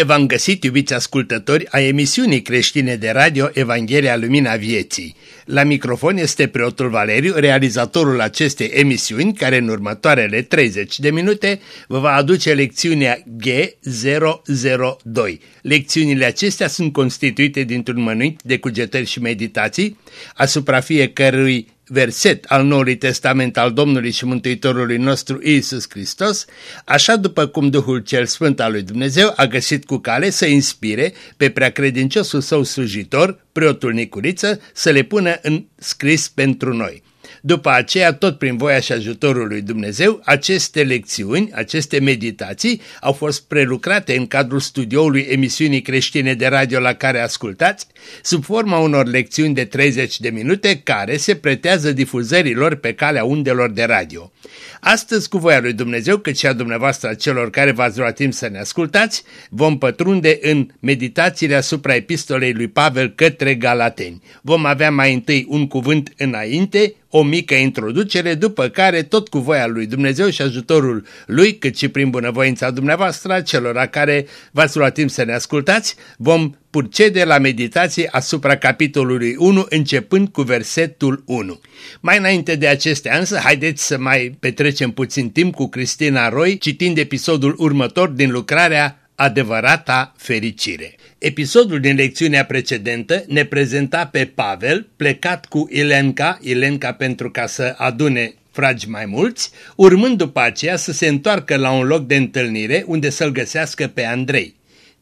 Bine v-am găsit, iubiți ascultători, a emisiunii creștine de radio Evanghelia Lumina Vieții. La microfon este preotul Valeriu, realizatorul acestei emisiuni, care în următoarele 30 de minute vă va aduce lecțiunea G002. Lecțiunile acestea sunt constituite dintr-un mănânc de cugetări și meditații, asupra fiecărui verset al Noului Testament al Domnului și Mântuitorului nostru Iisus Hristos, așa după cum Duhul cel Sfânt al lui Dumnezeu a găsit cu cale să inspire pe preacredinciosul său slujitor, preotul Nicuriță, să le pună în scris pentru noi. După aceea, tot prin voia și ajutorul lui Dumnezeu, aceste lecțiuni, aceste meditații au fost prelucrate în cadrul studioului emisiunii creștine de radio la care ascultați, sub forma unor lecțiuni de 30 de minute care se pretează difuzărilor pe calea undelor de radio. Astăzi, cu voia lui Dumnezeu, cât și a dumneavoastră celor care v-ați luat timp să ne ascultați, vom pătrunde în meditațiile asupra epistolei lui Pavel către Galateni. Vom avea mai întâi un cuvânt înainte, o mică introducere, după care, tot cu voia lui Dumnezeu și ajutorul lui, cât și prin bunăvoința dumneavoastră, celor care v-ați luat timp să ne ascultați, vom procede la meditație asupra capitolului 1, începând cu versetul 1. Mai înainte de acestea însă, haideți să mai petrecem puțin timp cu Cristina Roy, citind episodul următor din lucrarea Adevărata fericire. Episodul din lecțiunea precedentă ne prezenta pe Pavel plecat cu Ilenca, Ilenca pentru ca să adune fragi mai mulți, urmând după aceea să se întoarcă la un loc de întâlnire unde să-l găsească pe Andrei.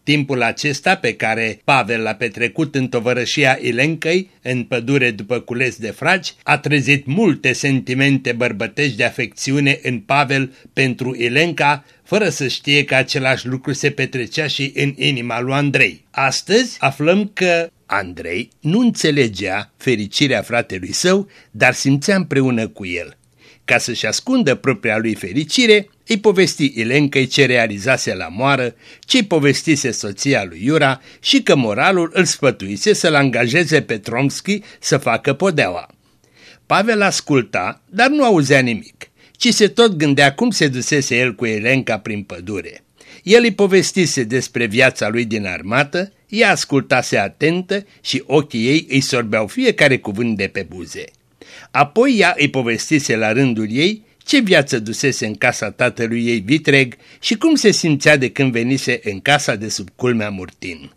Timpul acesta pe care Pavel l-a petrecut în tovărășia Ilencăi, în pădure după cules de fragi, a trezit multe sentimente bărbătești de afecțiune în Pavel pentru Ilenca, fără să știe că același lucru se petrecea și în inima lui Andrei. Astăzi aflăm că Andrei nu înțelegea fericirea fratelui său, dar simțea împreună cu el. Ca să-și ascundă propria lui fericire, îi povesti Ilencăi ce realizase la moară, ce-i povestise soția lui Iura și că moralul îl sfătuise să-l angajeze pe Tromski să facă podeaua. Pavel asculta, dar nu auzea nimic, ci se tot gândea cum se dusese el cu Elenca prin pădure. El îi povestise despre viața lui din armată, ea ascultase atentă și ochii ei îi sorbeau fiecare cuvânt de pe buze. Apoi ea îi povestise la rândul ei ce viață dusese în casa tatălui ei vitreg și cum se simțea de când venise în casa de sub culmea Murtin.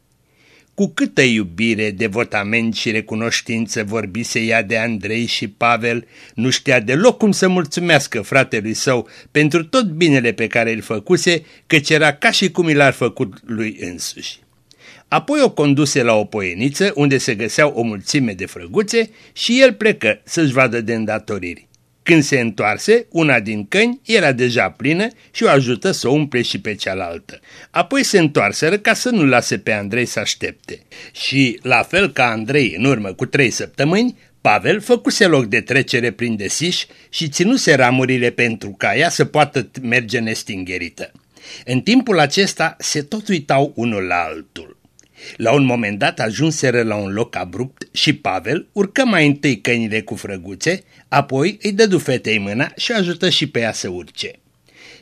Cu câtă iubire, devotament și recunoștință vorbise ea de Andrei și Pavel, nu știa deloc cum să mulțumească fratelui său pentru tot binele pe care îl făcuse, căci era ca și cum i l-ar făcut lui însuși. Apoi o conduse la o poieniță unde se găseau o mulțime de frăguțe și el plecă să-și vadă de îndatoriri. Când se întoarse, una din căni era deja plină și o ajută să o umple și pe cealaltă. Apoi se întoarseră ca să nu lase pe Andrei să aștepte. Și, la fel ca Andrei în urmă cu trei săptămâni, Pavel făcuse loc de trecere prin desiș și ținuse ramurile pentru ca ea să poată merge nestingerită. În timpul acesta se tot uitau unul la altul. La un moment dat ajunseră la un loc abrupt și Pavel urcă mai întâi căinile cu frăguțe, apoi îi dădu fetei mâna și ajută și pe ea să urce.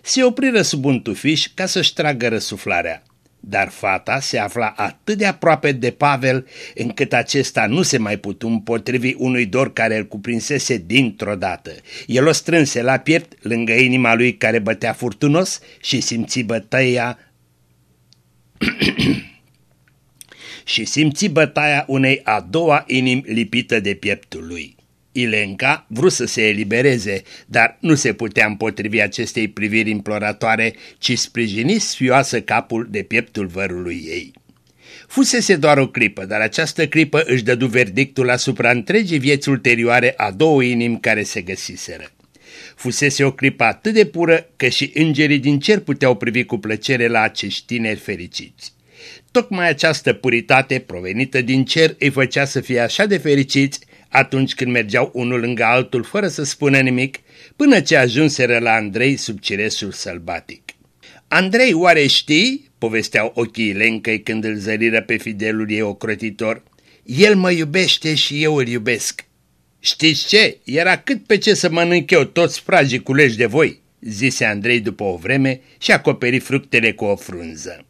Se opriră sub un tufiș ca să-și tragă răsuflarea. Dar fata se afla atât de aproape de Pavel încât acesta nu se mai putu împotrivi unui dor care îl cuprinsese dintr-o dată. El o strânse la piept lângă inima lui care bătea furtunos și simți bătăia și simți bătaia unei a doua inimi lipită de pieptul lui. Ilenca vrut să se elibereze, dar nu se putea împotrivi acestei priviri imploratoare, ci sprijini sfioasă capul de pieptul vărului ei. Fusese doar o clipă, dar această clipă își dădu verdictul asupra întregii vieți ulterioare a două inimi care se găsiseră. Fusese o clipă atât de pură că și îngerii din cer puteau privi cu plăcere la acești tineri fericiți. Tocmai această puritate provenită din cer îi făcea să fie așa de fericiți atunci când mergeau unul lângă altul fără să spună nimic, până ce ajunseră la Andrei sub ciresul sălbatic. Andrei, oare știi?" povesteau ochii Lencăi când îl zăriră pe fidelul ei ocrotitor. El mă iubește și eu îl iubesc." Știți ce? Era cât pe ce să mănânc eu toți fragii culeși de voi," zise Andrei după o vreme și acoperi fructele cu o frunză.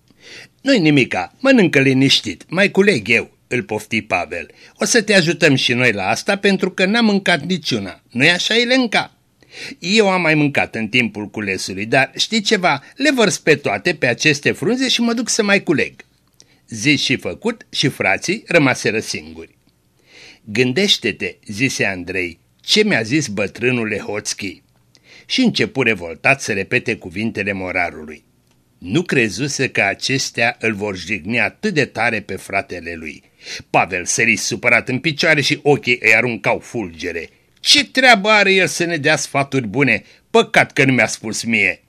Nu-i nimica, mănâncă liniștit, mai culeg eu, îl pofti Pavel. O să te ajutăm și noi la asta pentru că n-am mâncat niciuna. Nu-i așa, Elenca? Eu am mai mâncat în timpul culesului, dar știi ceva, le vărs pe toate pe aceste frunze și mă duc să mai culeg. Zis și făcut și frații rămaseră singuri. Gândește-te, zise Andrei, ce mi-a zis bătrânul Lehoțchi. Și începu revoltat să repete cuvintele morarului. Nu crezuse că acestea îl vor jigni atât de tare pe fratele lui. Pavel sări supărat în picioare și ochii îi aruncau fulgere. Ce treabă are el să ne dea sfaturi bune? Păcat că nu mi-a spus mie.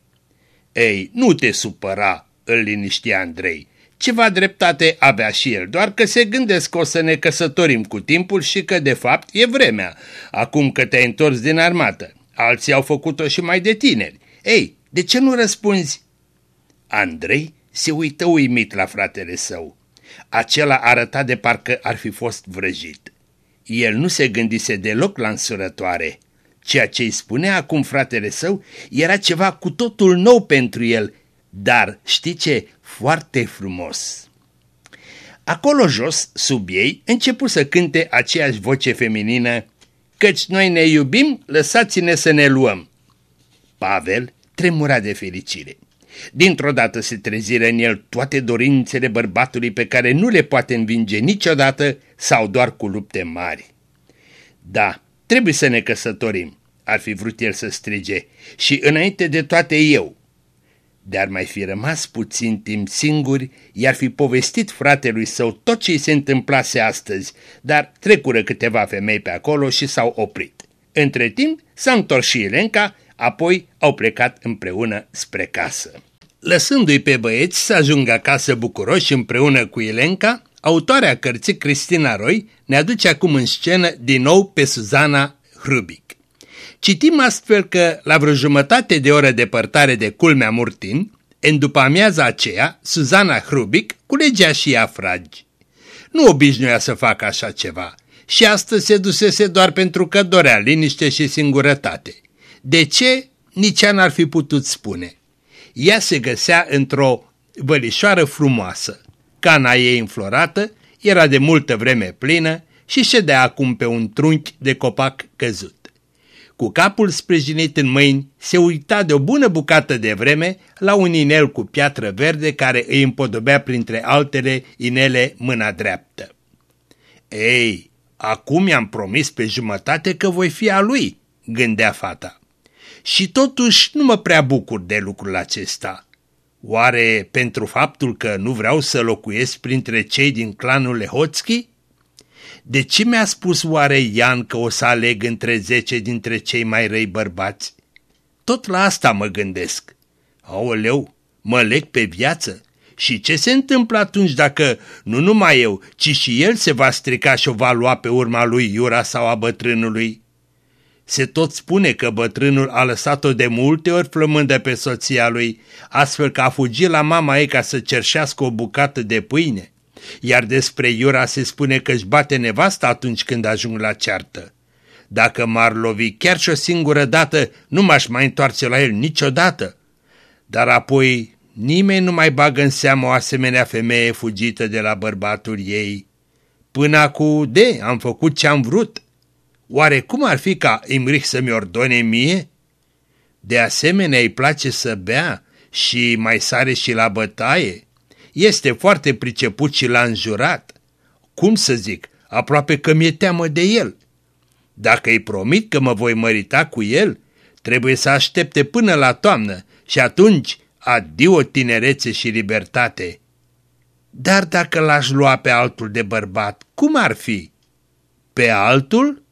Ei, nu te supăra, îl liniștea Andrei. Ceva dreptate avea și el, doar că se gândesc că o să ne căsătorim cu timpul și că de fapt e vremea, acum că te-ai întors din armată. Alții au făcut-o și mai de tineri. Ei, de ce nu răspunzi? Andrei se uită uimit la fratele său. Acela arăta de parcă ar fi fost vrăjit. El nu se gândise deloc la însurătoare. Ceea ce îi spunea acum fratele său era ceva cu totul nou pentru el, dar știi ce? Foarte frumos. Acolo jos, sub ei, începu să cânte aceeași voce feminină, căci noi ne iubim, lăsați-ne să ne luăm. Pavel tremura de fericire. Dintr-o dată se treziră în el toate dorințele bărbatului pe care nu le poate învinge niciodată sau doar cu lupte mari. Da, trebuie să ne căsătorim, ar fi vrut el să strige, și înainte de toate eu. De-ar mai fi rămas puțin timp singuri, i-ar fi povestit fratelui său tot ce i se întâmplase astăzi, dar trecură câteva femei pe acolo și s-au oprit. Între timp s-a întors și Elenca, apoi au plecat împreună spre casă. Lăsându-i pe băieți să ajungă acasă bucuroși împreună cu Elenca, autoarea cărții Cristina Roy ne aduce acum în scenă din nou pe Suzana Hrubic. Citim astfel că, la vreo jumătate de oră depărtare de culmea Murtin, în după amiaza aceea, Suzana Hrubic culegea și ea fragi. Nu obișnuia să facă așa ceva și astăzi se dusese doar pentru că dorea liniște și singurătate. De ce? Nici ea n-ar fi putut spune. Ea se găsea într-o vălișoară frumoasă. Cana ei înflorată era de multă vreme plină și ședea acum pe un trunchi de copac căzut. Cu capul sprijinit în mâini, se uita de o bună bucată de vreme la un inel cu piatră verde care îi împodobea printre altele inele mâna dreaptă. Ei, acum i-am promis pe jumătate că voi fi a lui, gândea fata. Și totuși nu mă prea bucur de lucrul acesta. Oare pentru faptul că nu vreau să locuiesc printre cei din clanul Lehoțchi? De ce mi-a spus oare Ian că o să aleg între zece dintre cei mai răi bărbați? Tot la asta mă gândesc. Aoleu, mă leg pe viață? Și ce se întâmplă atunci dacă nu numai eu, ci și el se va strica și o va lua pe urma lui Iura sau a bătrânului? Se tot spune că bătrânul a lăsat-o de multe ori flămândă pe soția lui, astfel că a fugit la mama ei ca să cerșească o bucată de pâine. Iar despre Iura se spune că își bate nevasta atunci când ajung la ceartă. Dacă m-ar lovi chiar și o singură dată, nu m-aș mai întoarce la el niciodată. Dar apoi nimeni nu mai bagă în seamă o asemenea femeie fugită de la bărbatul ei. Până acum, de, am făcut ce-am vrut. Oare cum ar fi ca Imrich să-mi ordone mie? De asemenea îi place să bea și mai sare și la bătaie. Este foarte priceput și l-a înjurat. Cum să zic, aproape că mi-e teamă de el. Dacă îi promit că mă voi mărita cu el, trebuie să aștepte până la toamnă și atunci adio tinerețe și libertate. Dar dacă l-aș lua pe altul de bărbat, cum ar fi? Pe altul?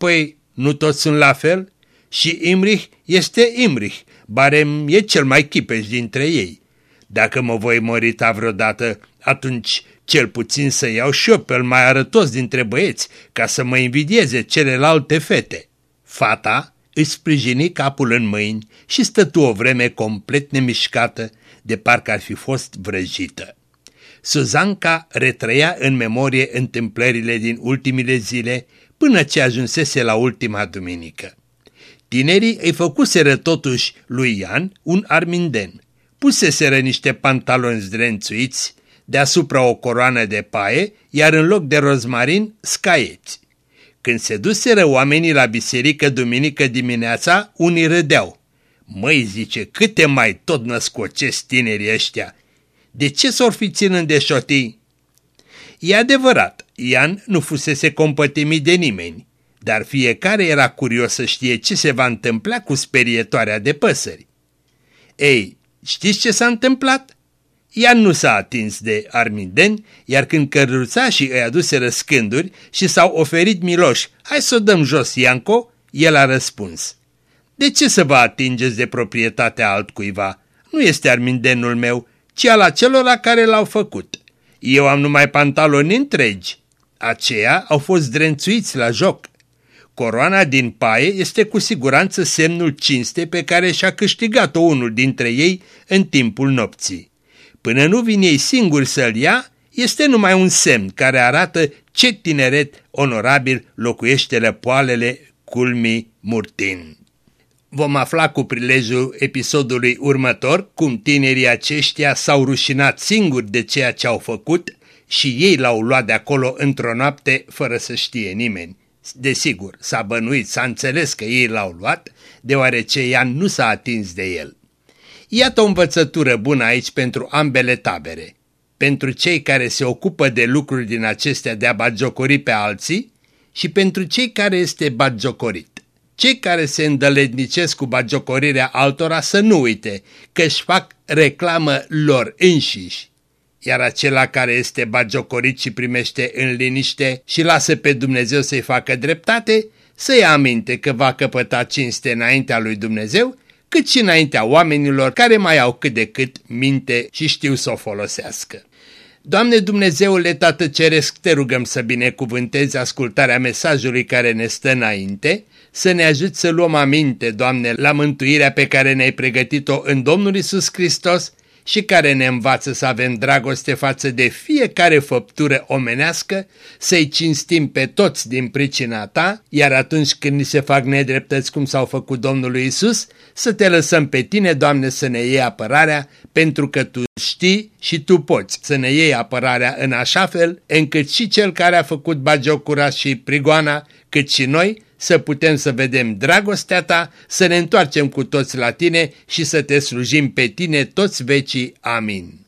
Păi, nu toți sunt la fel? Și Imrich este Imrich, barem e cel mai chipeș dintre ei. Dacă mă voi mărita vreodată, atunci cel puțin să iau și eu pe mai arătos dintre băieți, ca să mă invidieze celelalte fete. Fata își sprijini capul în mâini și stătu o vreme complet nemișcată, de parcă ar fi fost vrăjită. Suzanca retrăia în memorie întâmplările din ultimile zile până ce ajunsese la ultima duminică. Tinerii îi făcuseră totuși lui Ian un arminden puseseră niște pantaloni zdrențuiți deasupra o coroană de paie, iar în loc de rozmarin, scaieți. Când se duseră oamenii la biserică duminică dimineața, unii râdeau. Măi, zice, câte mai tot născocesc tinerii ăștia? De ce s-or fi ținând de șotii? E adevărat, Ian nu fusese compătimit de nimeni, dar fiecare era curios să știe ce se va întâmpla cu sperietoarea de păsări. Ei, știți ce s-a întâmplat? Ian nu s-a atins de Armiden, iar când căruțașii îi aduse răscânduri și s-au oferit miloși, hai să o dăm jos, Ianco, el a răspuns. De ce să vă atingeți de proprietatea altcuiva? Nu este armindenul meu, ci al acelora care l-au făcut. Eu am numai pantaloni întregi. Aceia au fost drențuiți la joc. Coroana din paie este cu siguranță semnul cinste pe care și-a câștigat-o unul dintre ei în timpul nopții. Până nu vin ei singuri să-l ia, este numai un semn care arată ce tineret onorabil locuiește răpoalele culmii Murtin. Vom afla cu prilejul episodului următor cum tinerii aceștia s-au rușinat singuri de ceea ce au făcut și ei l-au luat de acolo într-o noapte fără să știe nimeni. Desigur, s-a bănuit, s-a înțeles că ei l-au luat, deoarece ea nu s-a atins de el. Iată o învățătură bună aici pentru ambele tabere. Pentru cei care se ocupă de lucruri din acestea de a bagiocori pe alții și pentru cei care este bagiocorit. Cei care se îndălednicesc cu bagiocorirea altora să nu uite că își fac reclamă lor înșiși iar acela care este bagiocorit și primește în liniște și lasă pe Dumnezeu să-i facă dreptate, să ia aminte că va căpăta cinste înaintea lui Dumnezeu, cât și înaintea oamenilor care mai au cât de cât minte și știu să o folosească. Doamne Dumnezeule Tată Ceresc, te rugăm să binecuvântezi ascultarea mesajului care ne stă înainte, să ne ajut să luăm aminte, Doamne, la mântuirea pe care ne-ai pregătit-o în Domnul Isus Hristos și care ne învață să avem dragoste față de fiecare făptură omenească, să-i cinstim pe toți din pricina ta, iar atunci când ni se fac nedreptăți cum s-au făcut Domnului Isus, să te lăsăm pe tine, Doamne, să ne iei apărarea, pentru că Tu știi și Tu poți să ne iei apărarea în așa fel încât și cel care a făcut bagiocura și prigoana, cât și noi, să putem să vedem dragostea ta, să ne întoarcem cu toți la tine și să te slujim pe tine toți vecii. Amin.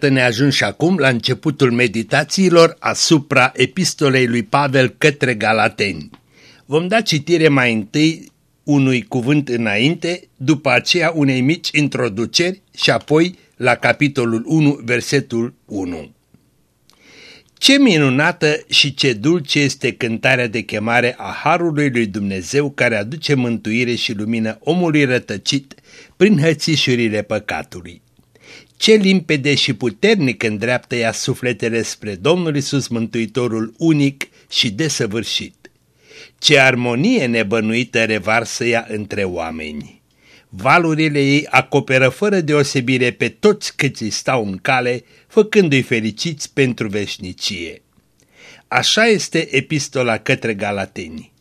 Iată ne și acum la începutul meditațiilor asupra epistolei lui Pavel către Galateni. Vom da citire mai întâi unui cuvânt înainte, după aceea unei mici introduceri și apoi la capitolul 1, versetul 1. Ce minunată și ce dulce este cântarea de chemare a Harului lui Dumnezeu care aduce mântuire și lumină omului rătăcit prin hățișurile păcatului. Ce limpede și puternic îndreaptă ea sufletele spre Domnul Isus Mântuitorul unic și desăvârșit. Ce armonie nebănuită revarsă ea între oameni. Valurile ei acoperă fără deosebire pe toți câți îi stau în cale, făcându-i fericiți pentru veșnicie. Așa este epistola către Galateni.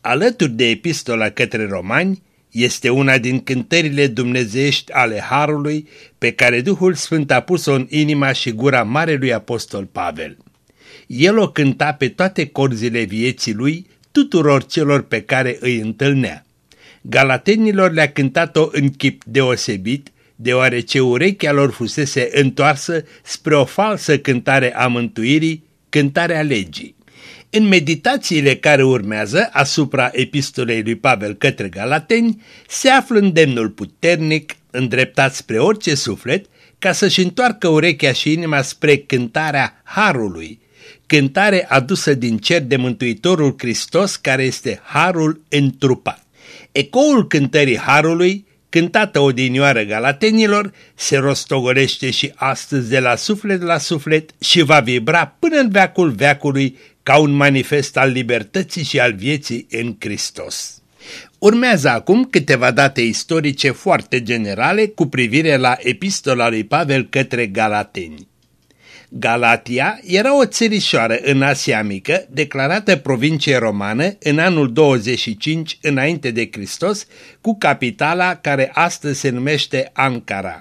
Alături de epistola către romani, este una din cântările dumnezeiești ale Harului pe care Duhul Sfânt a pus-o în inima și gura Marelui Apostol Pavel. El o cânta pe toate corzile vieții lui, tuturor celor pe care îi întâlnea. Galatenilor le-a cântat-o în chip deosebit, deoarece urechea lor fusese întoarsă spre o falsă cântare a mântuirii, cântarea legii. În meditațiile care urmează asupra epistolei lui Pavel către Galateni se află îndemnul puternic, îndreptat spre orice suflet, ca să-și întoarcă urechea și inima spre cântarea Harului, cântare adusă din cer de Mântuitorul Hristos care este Harul întrupat. Ecoul cântării Harului, cântată odinioară galatenilor, se rostogolește și astăzi de la suflet la suflet și va vibra până în veacul veacului ca un manifest al libertății și al vieții în Hristos. Urmează acum câteva date istorice foarte generale cu privire la epistola lui Pavel către Galateni. Galatia era o țărișoară în Asia Mică, declarată provincie romană în anul 25 înainte de Hristos, cu capitala care astăzi se numește Ankara.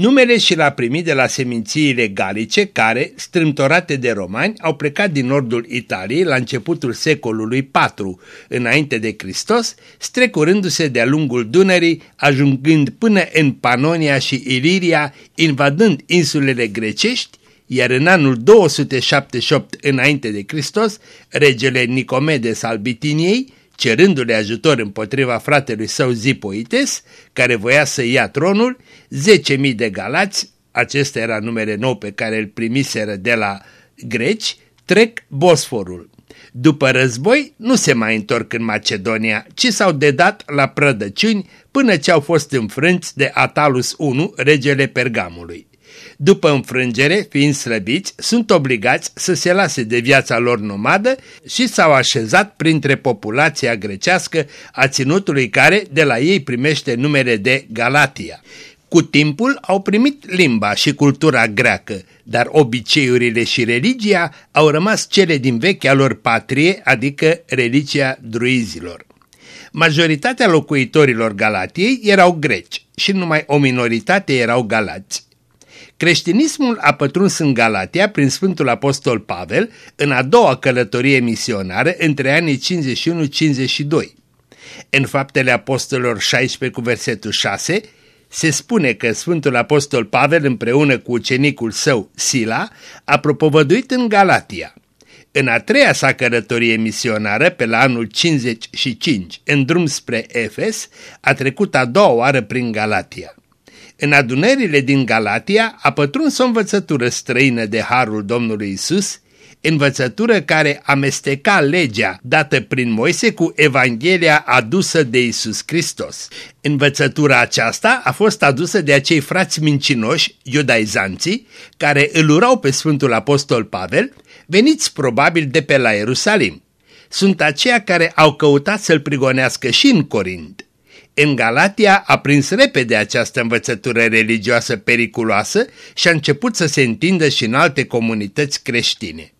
Numele și l-a primit de la semințiile galice care, strâmtorate de romani, au plecat din nordul Italiei la începutul secolului IV înainte de Hristos, strecurându-se de-a lungul Dunării, ajungând până în Panonia și Iliria, invadând insulele grecești, iar în anul 278 înainte de Hristos, regele Nicomedes al Bitiniei, cerându-le ajutor împotriva fratelui său Zipoites, care voia să ia tronul, 10.000 de galați, acesta era numele nou pe care îl primiseră de la greci, trec Bosforul. După război nu se mai întorc în Macedonia, ci s-au dedat la prădăciuni până ce au fost înfrânți de Atalus I, regele Pergamului. După înfrângere, fiind slăbiți, sunt obligați să se lase de viața lor nomadă și s-au așezat printre populația grecească a ținutului care de la ei primește numele de Galatia. Cu timpul au primit limba și cultura greacă, dar obiceiurile și religia au rămas cele din vechea lor patrie, adică religia druizilor. Majoritatea locuitorilor Galatiei erau greci și numai o minoritate erau galați. Creștinismul a pătruns în Galatia prin Sfântul Apostol Pavel în a doua călătorie misionară între anii 51-52. În faptele apostolilor 16 cu versetul 6 se spune că Sfântul Apostol Pavel împreună cu ucenicul său Sila a propovăduit în Galatia. În a treia sa călătorie misionară, pe la anul 55, în drum spre Efes, a trecut a doua oară prin Galatia. În adunările din Galatia a pătruns o învățătură străină de Harul Domnului Isus, învățătură care amesteca legea dată prin Moise cu Evanghelia adusă de Isus Hristos. Învățătura aceasta a fost adusă de acei frați mincinoși, iudaizanții, care îl urau pe Sfântul Apostol Pavel, veniți probabil de pe la Ierusalim. Sunt aceia care au căutat să-l prigonească și în Corint. În Galatia a prins repede această învățătură religioasă periculoasă și a început să se întindă și în alte comunități creștine.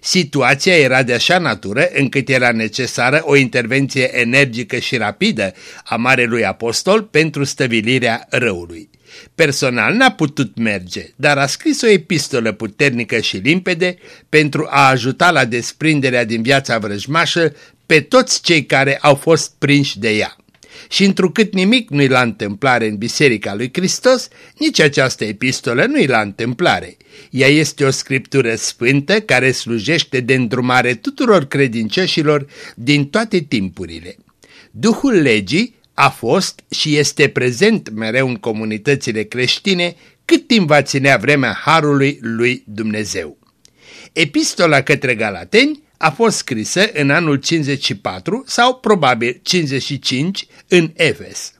Situația era de așa natură încât era necesară o intervenție energică și rapidă a Marelui Apostol pentru stăvilirea răului. Personal n-a putut merge, dar a scris o epistolă puternică și limpede pentru a ajuta la desprinderea din viața vrăjmașă pe toți cei care au fost prinși de ea și întrucât nimic nu-i la întâmplare în Biserica lui Hristos, nici această epistolă nu-i la întâmplare. Ea este o scriptură sfântă care slujește de îndrumare tuturor credincioșilor din toate timpurile. Duhul legii a fost și este prezent mereu în comunitățile creștine cât timp va ținea vremea Harului lui Dumnezeu. Epistola către Galateni a fost scrisă în anul 54 sau probabil 55 în Efes.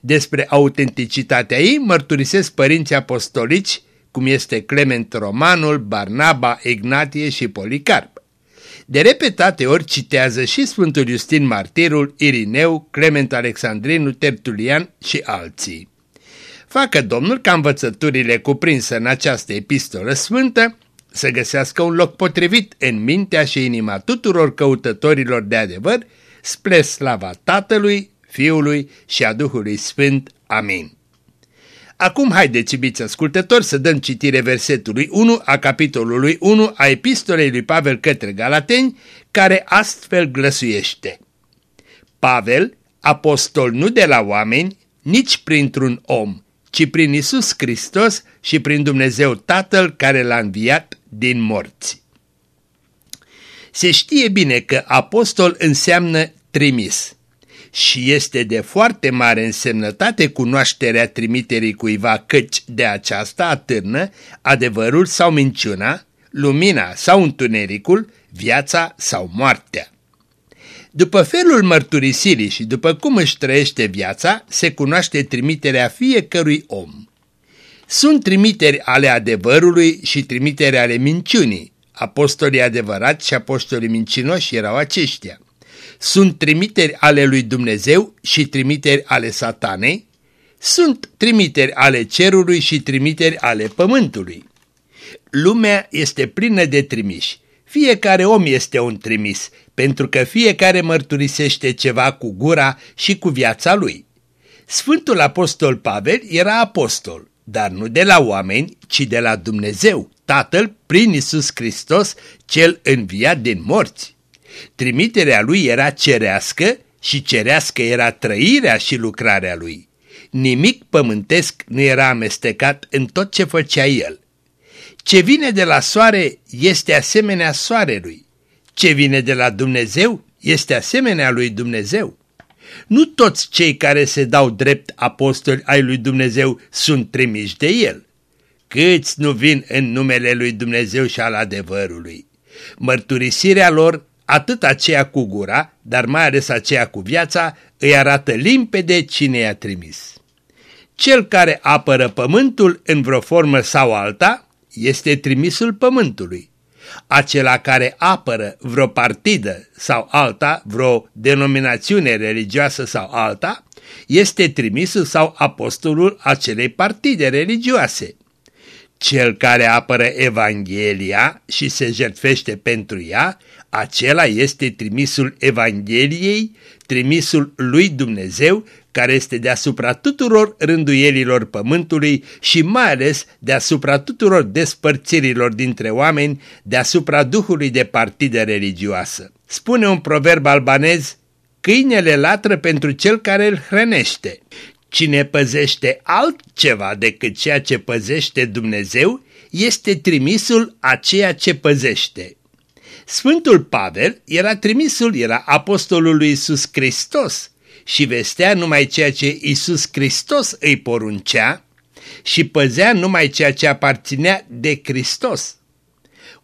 Despre autenticitatea ei mărturisesc părinții apostolici, cum este Clement Romanul, Barnaba, Ignatie și Policarp. De repetate ori citează și Sfântul Justin Martirul, Irineu, Clement Alexandrinu, Tertulian și alții. Facă Domnul ca învățăturile cuprinse în această epistolă sfântă să găsească un loc potrivit în mintea și inima tuturor căutătorilor de adevăr, spre slava Tatălui, Fiului și a Duhului Sfânt. Amin. Acum haideți, iubiți ascultători, să dăm citire versetului 1 a capitolului 1 a epistolei lui Pavel către Galateni, care astfel glăsuiește. Pavel, apostol nu de la oameni, nici printr-un om, ci prin Isus Hristos și prin Dumnezeu Tatăl care l-a înviat din morți. Se știe bine că apostol înseamnă trimis și este de foarte mare însemnătate cunoașterea trimiterii cuiva căci de aceasta atârnă adevărul sau minciuna, lumina sau întunericul, viața sau moartea. După felul mărturisirii și după cum își trăiește viața, se cunoaște trimiterea fiecărui om. Sunt trimiteri ale adevărului și trimiteri ale minciunii. Apostolii adevărați și apostolii mincinoși erau aceștia. Sunt trimiteri ale lui Dumnezeu și trimiteri ale satanei. Sunt trimiteri ale cerului și trimiteri ale pământului. Lumea este plină de trimiși. Fiecare om este un trimis, pentru că fiecare mărturisește ceva cu gura și cu viața lui. Sfântul Apostol Pavel era apostol, dar nu de la oameni, ci de la Dumnezeu, Tatăl, prin Isus Hristos, cel înviat din morți. Trimiterea lui era cerească și cerească era trăirea și lucrarea lui. Nimic pământesc nu era amestecat în tot ce făcea el. Ce vine de la soare este asemenea soarelui. Ce vine de la Dumnezeu este asemenea lui Dumnezeu. Nu toți cei care se dau drept apostoli ai lui Dumnezeu sunt trimiși de el. Câți nu vin în numele lui Dumnezeu și al adevărului? Mărturisirea lor, atât aceea cu gura, dar mai ales aceea cu viața, îi arată limpede cine i-a trimis. Cel care apără pământul în vreo formă sau alta este trimisul pământului acela care apără vreo partidă sau alta, vreo denominațiune religioasă sau alta, este trimisul sau apostolul acelei partide religioase. Cel care apără Evanghelia și se jertfește pentru ea, acela este trimisul Evangheliei, trimisul lui Dumnezeu care este deasupra tuturor rânduielilor pământului și mai ales deasupra tuturor despărțirilor dintre oameni, deasupra duhului de partidă religioasă. Spune un proverb albanez, câinele latră pentru cel care îl hrănește. Cine păzește altceva decât ceea ce păzește Dumnezeu, este trimisul a ceea ce păzește. Sfântul Pavel era trimisul, era apostolul lui Iisus Hristos, și vestea numai ceea ce Isus Hristos îi poruncea și păzea numai ceea ce aparținea de Hristos.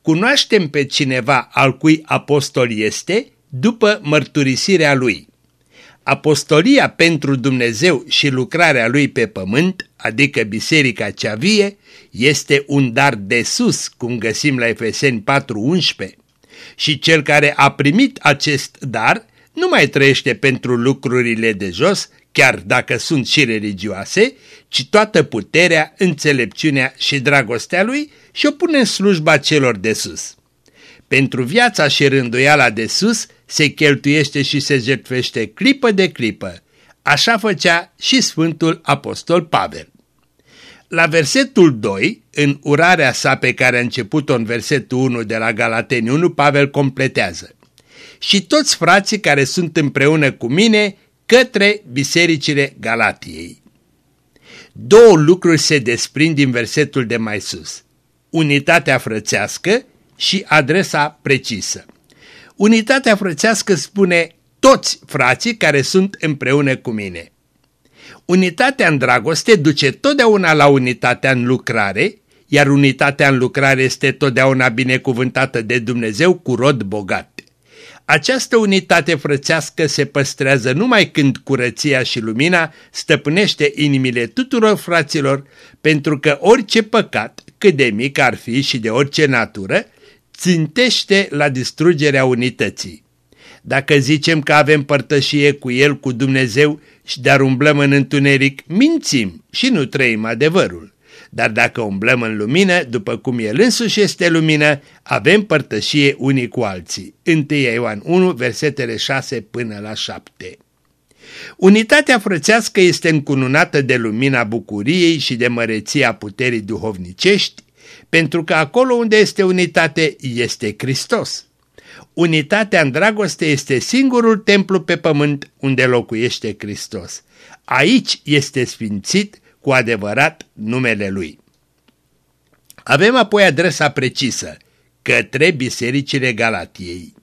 Cunoaștem pe cineva al cui apostol este după mărturisirea lui. Apostolia pentru Dumnezeu și lucrarea lui pe pământ, adică biserica cea vie, este un dar de sus, cum găsim la Efeseni 4.11. Și cel care a primit acest dar nu mai trăiește pentru lucrurile de jos, chiar dacă sunt și religioase, ci toată puterea, înțelepciunea și dragostea lui și o pune în slujba celor de sus. Pentru viața și rânduiala de sus se cheltuiește și se jertfește clipă de clipă. Așa făcea și Sfântul Apostol Pavel. La versetul 2, în urarea sa pe care a început-o în versetul 1 de la Galateni 1, Pavel completează și toți frații care sunt împreună cu mine către bisericile Galatiei. Două lucruri se desprind din versetul de mai sus. Unitatea frățească și adresa precisă. Unitatea frățească spune toți frații care sunt împreună cu mine. Unitatea în dragoste duce totdeauna la unitatea în lucrare, iar unitatea în lucrare este totdeauna binecuvântată de Dumnezeu cu rod bogat. Această unitate frățească se păstrează numai când curăția și lumina stăpânește inimile tuturor fraților, pentru că orice păcat, cât de mic ar fi și de orice natură, țintește la distrugerea unității. Dacă zicem că avem părtășie cu El, cu Dumnezeu, și dar umblăm în întuneric, mințim și nu trăim adevărul. Dar dacă umblăm în lumină, după cum El însuși este lumină, avem părtășie unii cu alții. 1 Ioan 1, versetele 6 până la 7. Unitatea frățească este încununată de lumina bucuriei și de măreția puterii duhovnicești, pentru că acolo unde este unitate este Hristos. unitatea în dragoste este singurul templu pe pământ unde locuiește Hristos. Aici este sfințit cu adevărat numele Lui. Avem apoi adresa precisă, către bisericile Galatiei.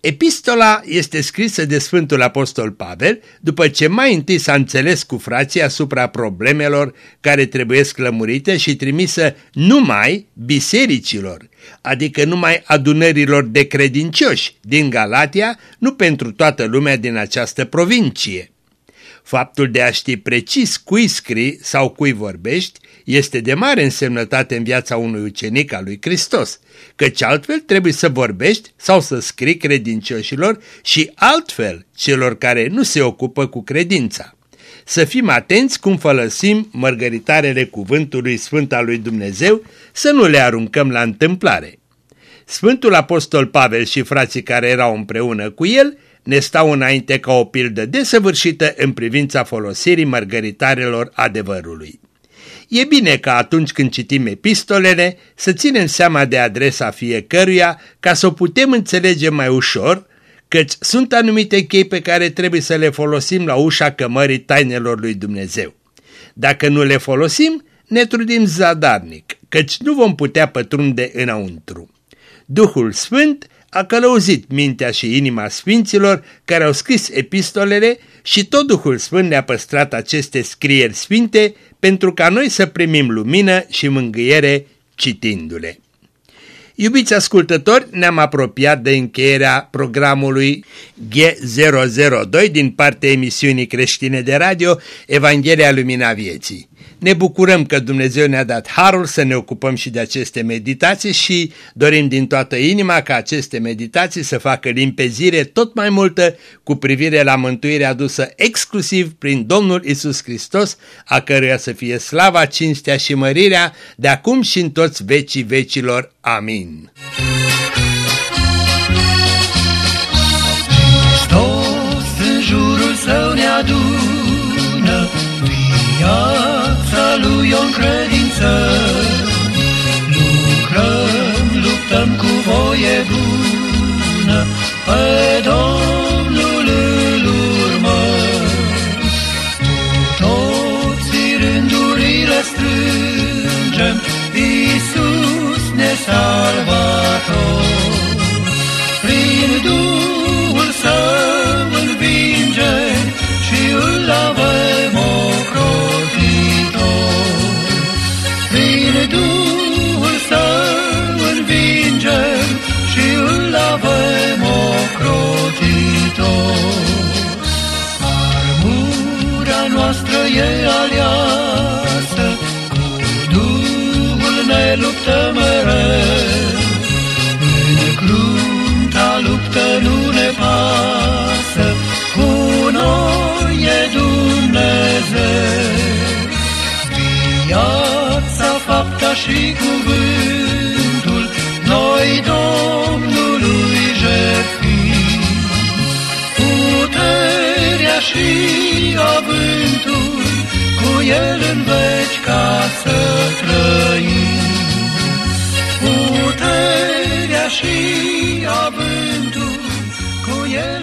Epistola este scrisă de Sfântul Apostol Pavel după ce mai întâi s-a înțeles cu frații asupra problemelor care trebuie lămurite și trimisă numai bisericilor, adică numai adunărilor de credincioși din Galatia, nu pentru toată lumea din această provincie. Faptul de a ști precis cui scrii sau cui vorbești este de mare însemnătate în viața unui ucenic al lui Hristos, căci altfel trebuie să vorbești sau să scrii credincioșilor și altfel celor care nu se ocupă cu credința. Să fim atenți cum folosim mărgăritarele cuvântului Sfânt al lui Dumnezeu, să nu le aruncăm la întâmplare. Sfântul Apostol Pavel și frații care erau împreună cu el ne stau înainte ca o pildă desăvârșită în privința folosirii mărgăritarelor adevărului. E bine ca atunci când citim epistolele să ținem seama de adresa fiecăruia ca să o putem înțelege mai ușor, căci sunt anumite chei pe care trebuie să le folosim la ușa cămării tainelor lui Dumnezeu. Dacă nu le folosim, ne trudim zadarnic, căci nu vom putea pătrunde înăuntru. Duhul Sfânt a călăuzit mintea și inima sfinților care au scris epistolele și tot Duhul Sfânt ne-a păstrat aceste scrieri sfinte pentru ca noi să primim lumină și mângâiere citindu-le. Iubiți ascultători, ne-am apropiat de încheierea programului G002 din partea emisiunii creștine de radio Evanghelia Lumina Vieții. Ne bucurăm că Dumnezeu ne-a dat harul să ne ocupăm și de aceste meditații și dorim din toată inima ca aceste meditații să facă limpezire tot mai multă cu privire la mântuirea adusă exclusiv prin Domnul Isus Hristos, a căruia să fie slava, cinstea și mărirea de acum și în toți vecii vecilor. Amin. Hristos în jurul său ne adună, viața lui o credință. Lucrăm, luptăm cu voie bună, pe Domnul îl urmăm. Toți rândurile strângem, Iisus ne salvator. E aliasă, cu Duhul ne luptă mereu. În crunta luptă nu ne pasă, cu noi e Dumnezeu. Viața, fapta și cuvântul, noi Domnului și avântul, cu el în veci ca să trăim. Puterea și avântul, cu el